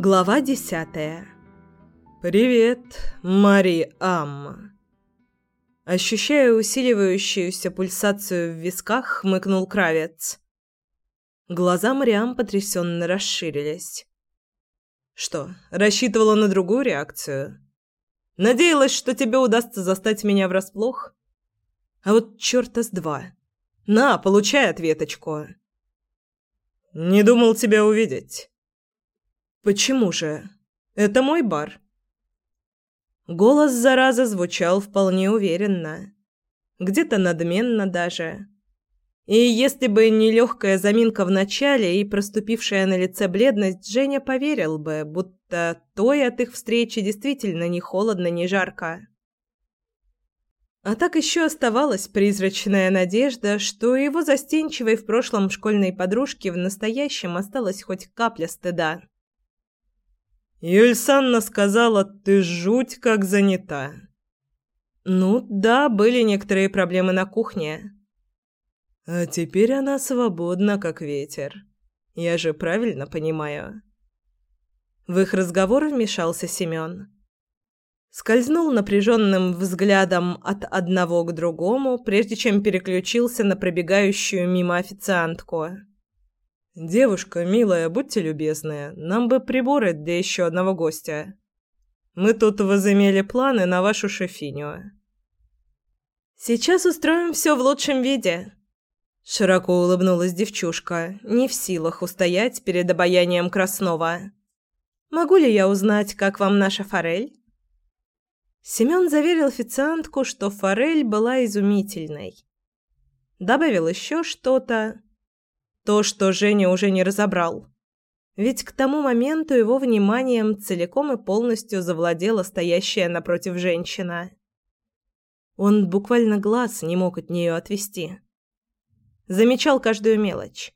Глава десятая. «Привет, Мари Амма». Ощущая усиливающуюся пульсацию в висках, хмыкнул Кравец. Глаза Мариам потрясенно расширились. «Что, рассчитывала на другую реакцию? Надеялась, что тебе удастся застать меня врасплох? А вот чёрта с два. На, получай ответочку». «Не думал тебя увидеть». «Почему же? Это мой бар». Голос заразы звучал вполне уверенно. Где-то надменно даже. И если бы не легкая заминка в начале и проступившая на лице бледность, Женя поверил бы, будто той от их встречи действительно ни холодно, ни жарко. А так еще оставалась призрачная надежда, что его застенчивой в прошлом школьной подружке в настоящем осталась хоть капля стыда. Юльсанна сказала, ты жуть как занята. Ну да, были некоторые проблемы на кухне. А теперь она свободна, как ветер. Я же правильно понимаю. В их разговор вмешался Семен. Скользнул напряженным взглядом от одного к другому, прежде чем переключился на пробегающую мимо официантку. «Девушка, милая, будьте любезны, нам бы приборы для еще одного гостя. Мы тут возымели планы на вашу шефиню». «Сейчас устроим все в лучшем виде», — широко улыбнулась девчушка, не в силах устоять перед обаянием Краснова. «Могу ли я узнать, как вам наша форель?» Семен заверил официантку, что форель была изумительной. Добавил еще что-то, то, что Женя уже не разобрал. Ведь к тому моменту его вниманием целиком и полностью завладела стоящая напротив женщина. Он буквально глаз не мог от нее отвести. Замечал каждую мелочь.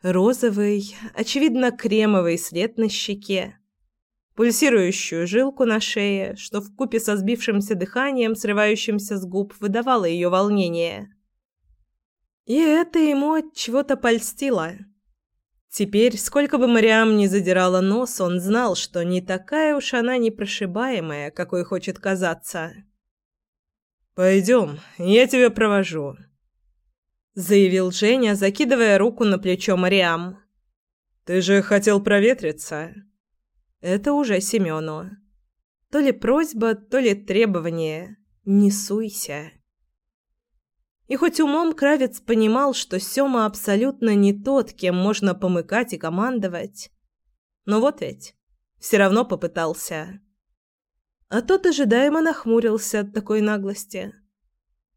Розовый, очевидно, кремовый след на щеке, пульсирующую жилку на шее, что вкупе со сбившимся дыханием, срывающимся с губ, выдавало ее волнение. И это ему от чего-то польстило. Теперь, сколько бы Мариам ни задирала нос, он знал, что не такая уж она непрошибаемая, какой хочет казаться. «Пойдем, я тебя провожу», — заявил Женя, закидывая руку на плечо Мариам. «Ты же хотел проветриться?» Это уже Семену. То ли просьба, то ли требование. «Не суйся». И хоть умом Кравец понимал, что Сёма абсолютно не тот, кем можно помыкать и командовать, но вот ведь все равно попытался. А тот ожидаемо нахмурился от такой наглости.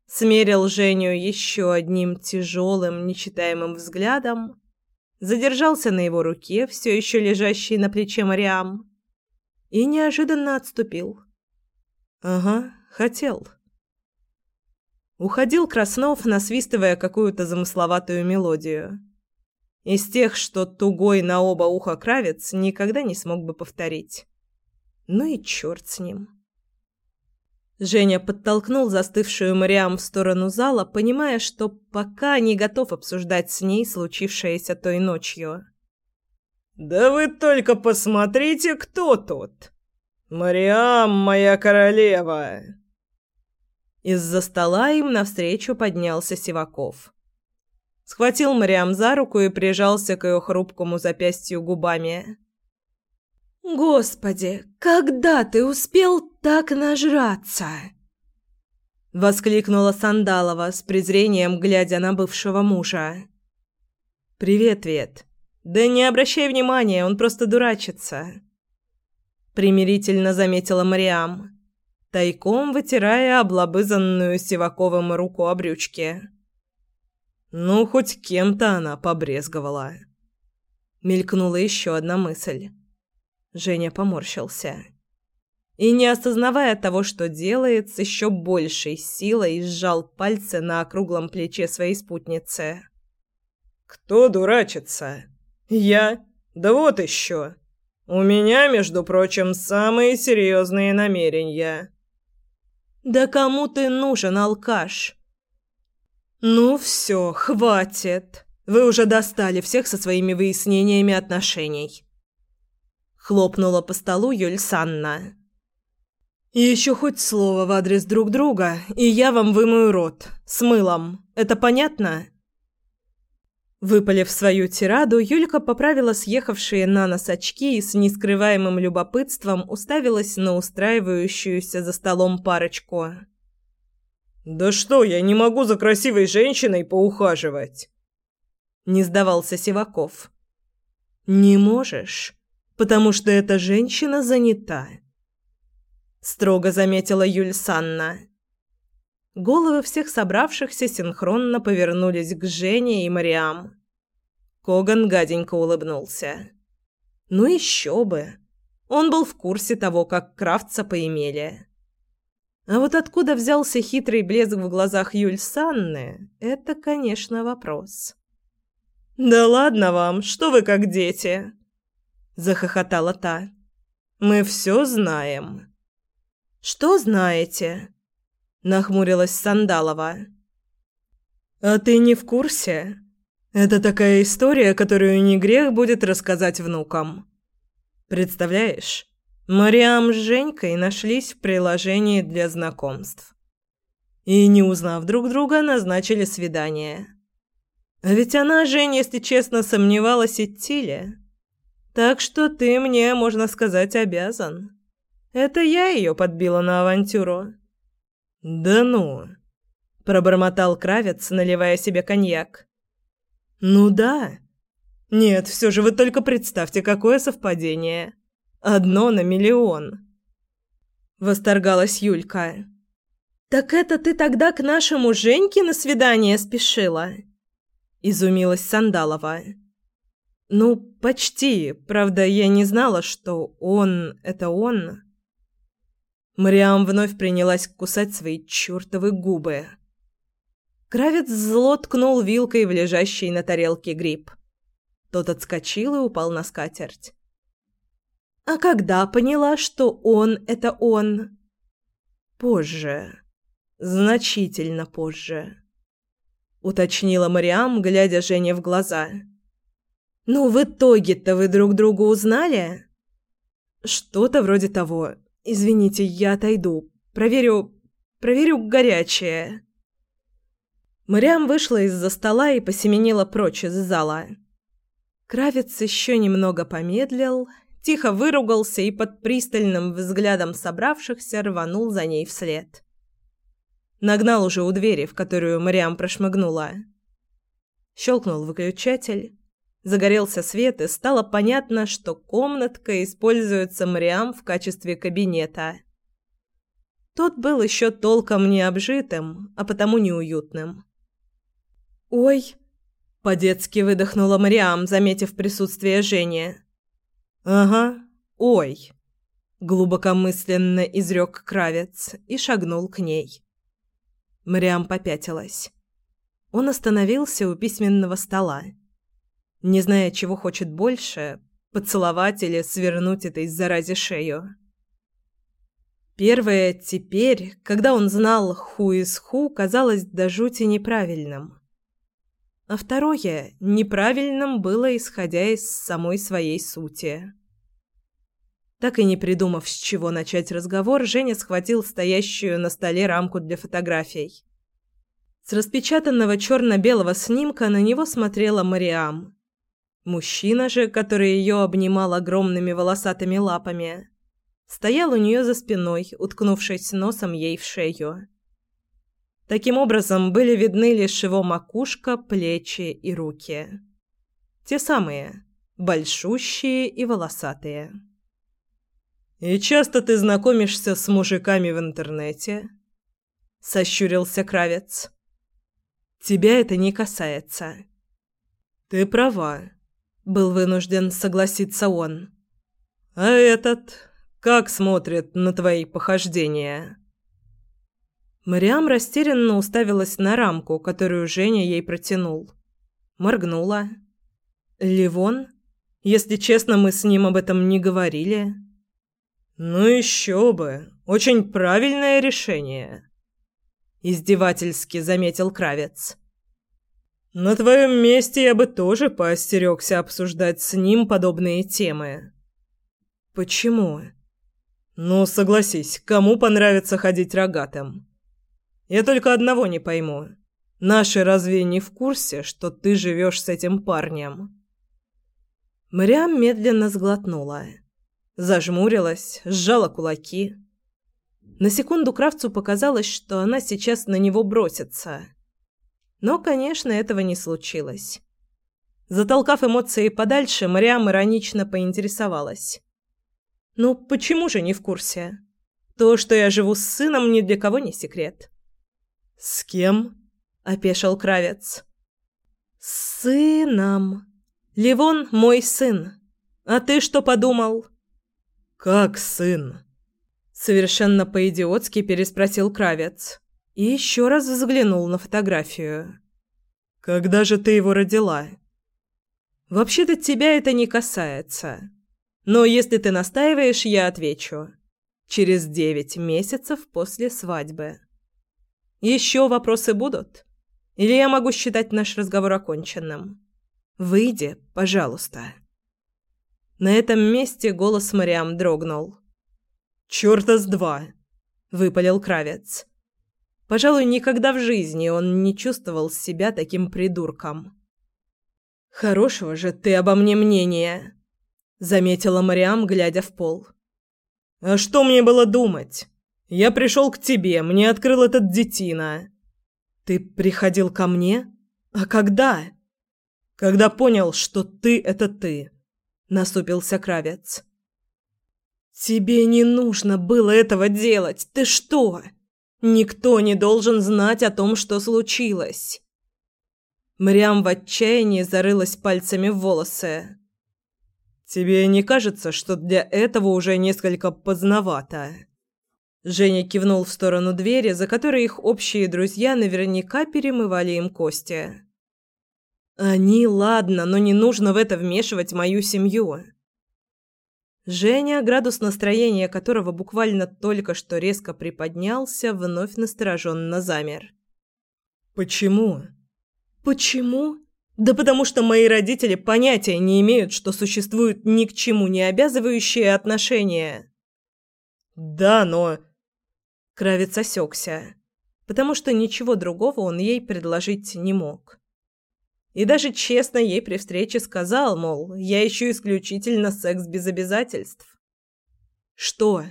Смерил Женю еще одним тяжелым, нечитаемым взглядом, задержался на его руке, все еще лежащей на плече Мариам, и неожиданно отступил. Ага, хотел. Уходил Краснов, насвистывая какую-то замысловатую мелодию. Из тех, что тугой на оба уха кравец никогда не смог бы повторить. Ну и черт с ним. Женя подтолкнул застывшую Мариам в сторону зала, понимая, что пока не готов обсуждать с ней случившееся той ночью. «Да вы только посмотрите, кто тут! Мариам, моя королева!» Из-за стола им навстречу поднялся Сиваков. Схватил Мариам за руку и прижался к ее хрупкому запястью губами. «Господи, когда ты успел так нажраться?» Воскликнула Сандалова с презрением, глядя на бывшего мужа. «Привет, Вет. Да не обращай внимания, он просто дурачится». Примирительно заметила Мариам тайком вытирая облобызанную Сиваковым руку о брючке. «Ну, хоть кем-то она побрезговала». Мелькнула еще одна мысль. Женя поморщился. И, не осознавая того, что делает, с еще большей силой сжал пальцы на округлом плече своей спутницы. «Кто дурачится? Я? Да вот еще. У меня, между прочим, самые серьезные намерения». «Да кому ты нужен, алкаш?» «Ну все, хватит. Вы уже достали всех со своими выяснениями отношений». хлопнула по столу Юль Санна. Еще хоть слово в адрес друг друга, и я вам вымою рот. С мылом. Это понятно?» Выпалив свою тираду, Юлька поправила съехавшие на нос очки и с нескрываемым любопытством уставилась на устраивающуюся за столом парочку. «Да что, я не могу за красивой женщиной поухаживать!» Не сдавался Сиваков. «Не можешь, потому что эта женщина занята», — строго заметила Юль Санна. Головы всех собравшихся синхронно повернулись к Жене и Мариам. Коган гаденько улыбнулся. Ну еще бы. Он был в курсе того, как Крафтса поимели. А вот откуда взялся хитрый блеск в глазах Юль Санны, это, конечно, вопрос. «Да ладно вам, что вы как дети!» – захохотала та. «Мы все знаем». «Что знаете?» Нахмурилась Сандалова. А ты не в курсе? Это такая история, которую не грех будет рассказать внукам. Представляешь? Мариам с Женькой нашлись в приложении для знакомств. И, не узнав друг друга, назначили свидание. А ведь она, Жень, если честно, сомневалась, идти ли. Так что ты мне, можно сказать, обязан. Это я ее подбила на авантюру. «Да ну!» – пробормотал Кравец, наливая себе коньяк. «Ну да. Нет, все же вы только представьте, какое совпадение. Одно на миллион!» Восторгалась Юлька. «Так это ты тогда к нашему Женьке на свидание спешила?» Изумилась Сандалова. «Ну, почти. Правда, я не знала, что он – это он». Мариам вновь принялась кусать свои чертовы губы. Кравец зло ткнул вилкой в лежащий на тарелке гриб. Тот отскочил и упал на скатерть. «А когда поняла, что он — это он?» «Позже. Значительно позже», — уточнила Мариам, глядя Жене в глаза. «Ну, в итоге-то вы друг друга узнали?» «Что-то вроде того. «Извините, я отойду. Проверю... проверю горячее». Мариам вышла из-за стола и посеменила прочь из зала. Кравец еще немного помедлил, тихо выругался и под пристальным взглядом собравшихся рванул за ней вслед. Нагнал уже у двери, в которую Мариам прошмыгнула. Щелкнул выключатель. Загорелся свет, и стало понятно, что комнатка используется Мариам в качестве кабинета. Тот был еще толком не обжитым, а потому неуютным. «Ой!» – по-детски выдохнула Мариам, заметив присутствие Жени. «Ага, ой!» – глубокомысленно изрек Кравец и шагнул к ней. Мариам попятилась. Он остановился у письменного стола не зная, чего хочет больше – поцеловать или свернуть этой заразе шею. Первое теперь, когда он знал ху из ху, казалось до жути неправильным. А второе неправильным было, исходя из самой своей сути. Так и не придумав, с чего начать разговор, Женя схватил стоящую на столе рамку для фотографий. С распечатанного черно-белого снимка на него смотрела Мариам. Мужчина же, который ее обнимал огромными волосатыми лапами, стоял у нее за спиной, уткнувшись носом ей в шею. Таким образом, были видны лишь его макушка, плечи и руки. Те самые, большущие и волосатые. «И часто ты знакомишься с мужиками в интернете?» — сощурился Кравец. «Тебя это не касается». «Ты права был вынужден согласиться он. А этот как смотрит на твои похождения? Мариам растерянно уставилась на рамку, которую Женя ей протянул. Моргнула. Ливон? Если честно, мы с ним об этом не говорили. Ну еще бы. Очень правильное решение. Издевательски заметил Кравец. На твоем месте я бы тоже поостерегся обсуждать с ним подобные темы. Почему? Ну, согласись, кому понравится ходить рогатым? Я только одного не пойму. Наши разве не в курсе, что ты живешь с этим парнем? Мариам медленно сглотнула. Зажмурилась, сжала кулаки. На секунду Кравцу показалось, что она сейчас на него бросится. Но, конечно, этого не случилось. Затолкав эмоции подальше, Мариам иронично поинтересовалась. «Ну, почему же не в курсе? То, что я живу с сыном, ни для кого не секрет». «С кем?» – опешил Кравец. «С сыном. Ливон – мой сын. А ты что подумал?» «Как сын?» Совершенно по-идиотски переспросил Кравец и еще раз взглянул на фотографию. «Когда же ты его родила?» «Вообще-то тебя это не касается. Но если ты настаиваешь, я отвечу. Через девять месяцев после свадьбы. Еще вопросы будут? Или я могу считать наш разговор оконченным? Выйди, пожалуйста». На этом месте голос Мариам дрогнул. «Чёрта с два!» – выпалил Кравец. Пожалуй, никогда в жизни он не чувствовал себя таким придурком. «Хорошего же ты обо мне мнения!» – заметила Мариам, глядя в пол. «А что мне было думать? Я пришел к тебе, мне открыл этот детина». «Ты приходил ко мне? А когда?» «Когда понял, что ты – это ты», – насупился Кравец. «Тебе не нужно было этого делать. Ты что? Никто не должен знать о том, что случилось». Мрям в отчаянии зарылась пальцами в волосы. «Тебе не кажется, что для этого уже несколько поздновато?» Женя кивнул в сторону двери, за которой их общие друзья наверняка перемывали им кости. «Они, ладно, но не нужно в это вмешивать мою семью». Женя, градус настроения которого буквально только что резко приподнялся, вновь настороженно замер. «Почему?» «Почему?» «Да потому что мои родители понятия не имеют, что существуют ни к чему не обязывающие отношения». «Да, но...» Кравец осекся, потому что ничего другого он ей предложить не мог. И даже честно ей при встрече сказал, мол, я ищу исключительно секс без обязательств. Что?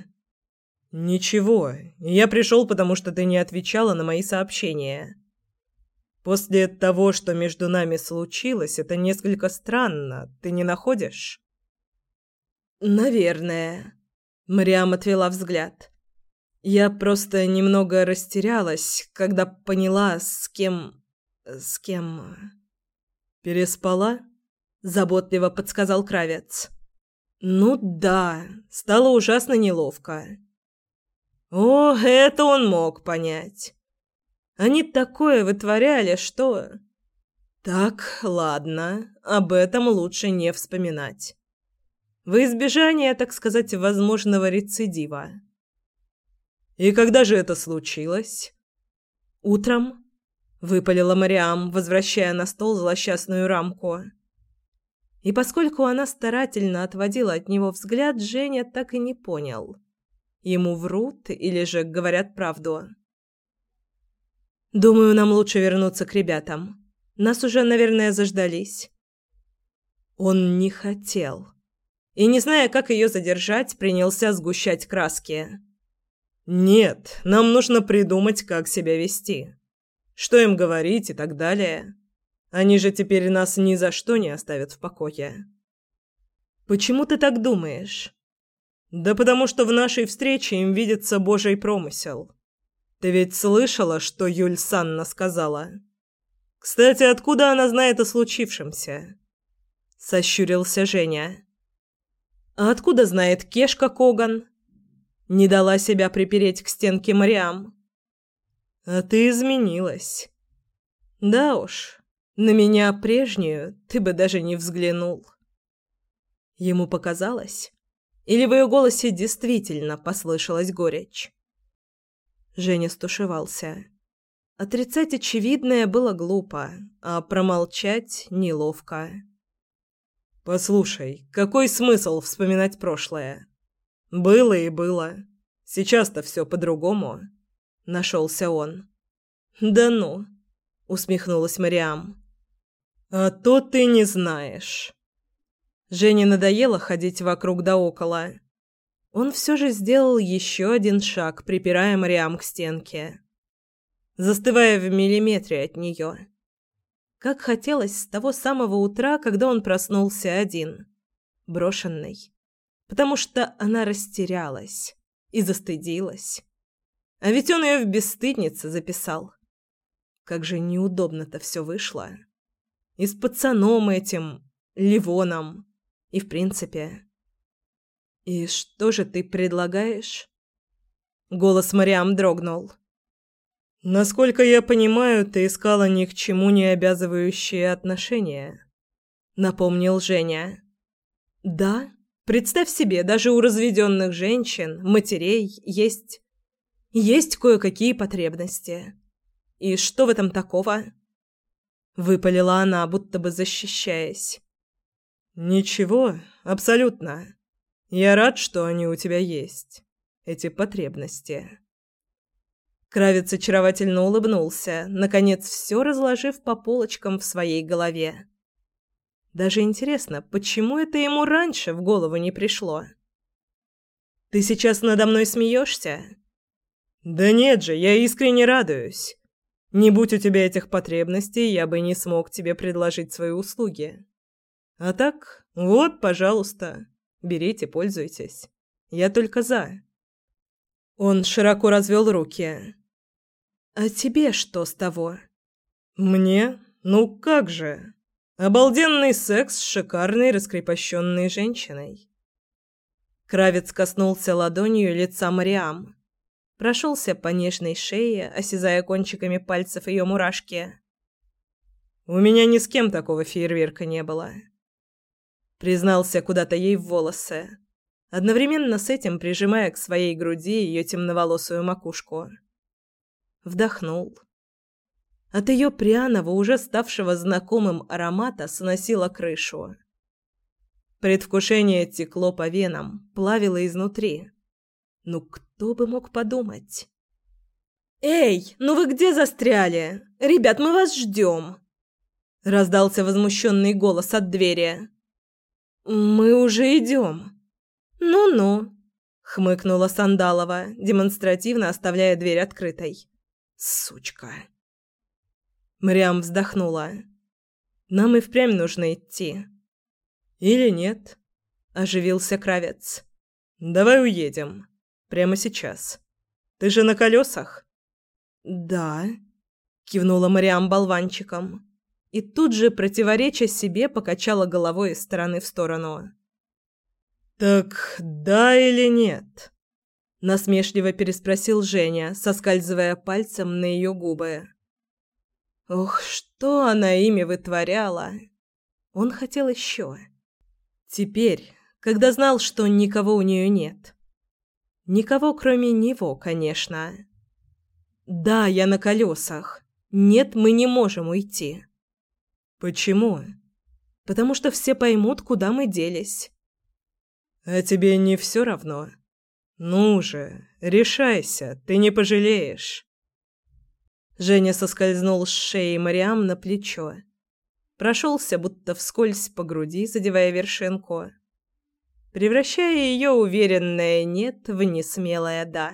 Ничего. Я пришел, потому что ты не отвечала на мои сообщения. После того, что между нами случилось, это несколько странно. Ты не находишь? Наверное. Мариам отвела взгляд. Я просто немного растерялась, когда поняла, с кем... с кем... «Переспала?» – заботливо подсказал Кравец. «Ну да, стало ужасно неловко». О, это он мог понять. Они такое вытворяли, что... Так, ладно, об этом лучше не вспоминать. В избежание, так сказать, возможного рецидива. И когда же это случилось? Утром выпалила Мариам, возвращая на стол злосчастную рамку. И поскольку она старательно отводила от него взгляд, Женя так и не понял. Ему врут или же говорят правду. Думаю, нам лучше вернуться к ребятам. Нас уже, наверное, заждались. Он не хотел. И не зная, как ее задержать, принялся сгущать краски. Нет, нам нужно придумать, как себя вести что им говорить и так далее. Они же теперь нас ни за что не оставят в покое. Почему ты так думаешь? Да потому что в нашей встрече им видится божий промысел. Ты ведь слышала, что Юль Санна сказала? Кстати, откуда она знает о случившемся? Сощурился Женя. А откуда знает Кешка Коган? Не дала себя припереть к стенке Мариам. А ты изменилась. Да уж, на меня прежнюю ты бы даже не взглянул. Ему показалось, или в ее голосе действительно послышалась горечь. Женя стушевался. Отрицать очевидное было глупо, а промолчать неловко. «Послушай, какой смысл вспоминать прошлое? Было и было. Сейчас-то все по-другому. Нашелся он. Да ну, усмехнулась Мариам. А то ты не знаешь. Жене надоело ходить вокруг да около. Он все же сделал еще один шаг, припирая Мариам к стенке, застывая в миллиметре от нее. Как хотелось с того самого утра, когда он проснулся один, брошенный, потому что она растерялась и застыдилась. А ведь он ее в бесстыднице записал. Как же неудобно-то все вышло. И с пацаном этим, Ливоном, и в принципе... «И что же ты предлагаешь?» Голос Мариам дрогнул. «Насколько я понимаю, ты искала ни к чему не обязывающие отношения», — напомнил Женя. «Да, представь себе, даже у разведенных женщин, матерей есть... есть кое-какие потребности. И что в этом такого?» Выпалила она, будто бы защищаясь. «Ничего, абсолютно. Я рад, что они у тебя есть. Эти потребности». Кравец очаровательно улыбнулся, наконец все разложив по полочкам в своей голове. Даже интересно, почему это ему раньше в голову не пришло? «Ты сейчас надо мной смеешься?» «Да нет же, я искренне радуюсь. Не будь у тебя этих потребностей, я бы не смог тебе предложить свои услуги. А так, вот, пожалуйста, берите, пользуйтесь. Я только за». Он широко развел руки. «А тебе что с того?» «Мне? Ну как же? Обалденный секс с шикарной раскрепощенной женщиной». Кравец коснулся ладонью лица Мариам. Прошелся по нежной шее, осязая кончиками пальцев ее мурашки. «У меня ни с кем такого фейерверка не было». Признался куда-то ей в волосы, одновременно с этим прижимая к своей груди ее темноволосую макушку вдохнул. От ее пряного, уже ставшего знакомым аромата сносило крышу. Предвкушение текло по венам, плавило изнутри. Ну кто бы мог подумать? «Эй, ну вы где застряли? Ребят, мы вас ждем!» Раздался возмущенный голос от двери. «Мы уже идем». «Ну-ну», — хмыкнула Сандалова, демонстративно оставляя дверь открытой. Сучка. Мрям вздохнула. Нам и впрямь нужно идти. Или нет? Оживился Кравец. Давай уедем. Прямо сейчас. Ты же на колесах? Да. Кивнула Мариам болванчиком. И тут же, противореча себе, покачала головой из стороны в сторону. «Так да или нет?» насмешливо переспросил Женя, соскальзывая пальцем на ее губы. Ох, что она ими вытворяла. Он хотел еще. Теперь, когда знал, что никого у нее нет. Никого, кроме него, конечно. Да, я на колесах. Нет, мы не можем уйти. Почему? Потому что все поймут, куда мы делись. А тебе не все равно? «Ну же, решайся, ты не пожалеешь». Женя соскользнул с шеи Мариам на плечо. Прошелся будто вскользь по груди, задевая вершинку, превращая ее уверенное «нет» в несмелое «да».